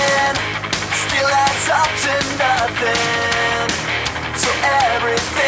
nothing. Still adds up to nothing. So everything.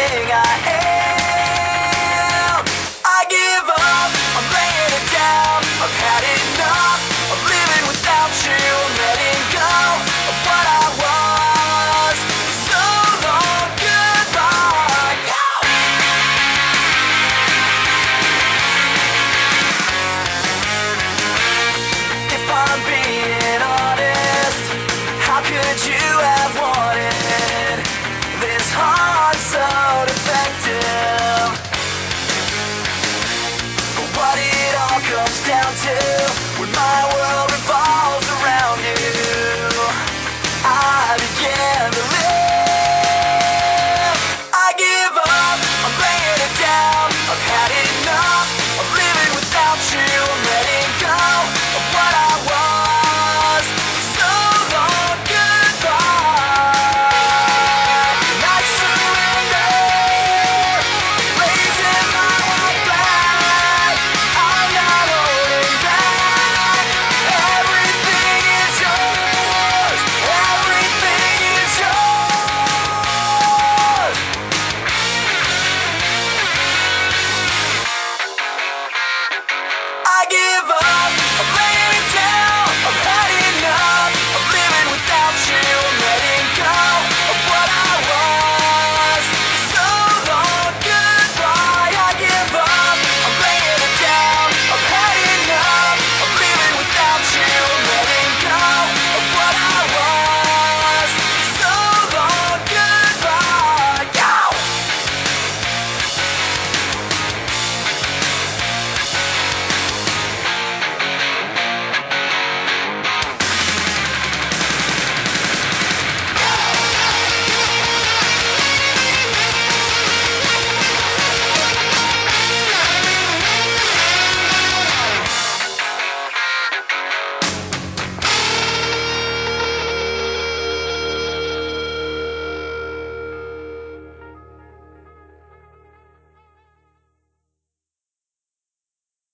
Never.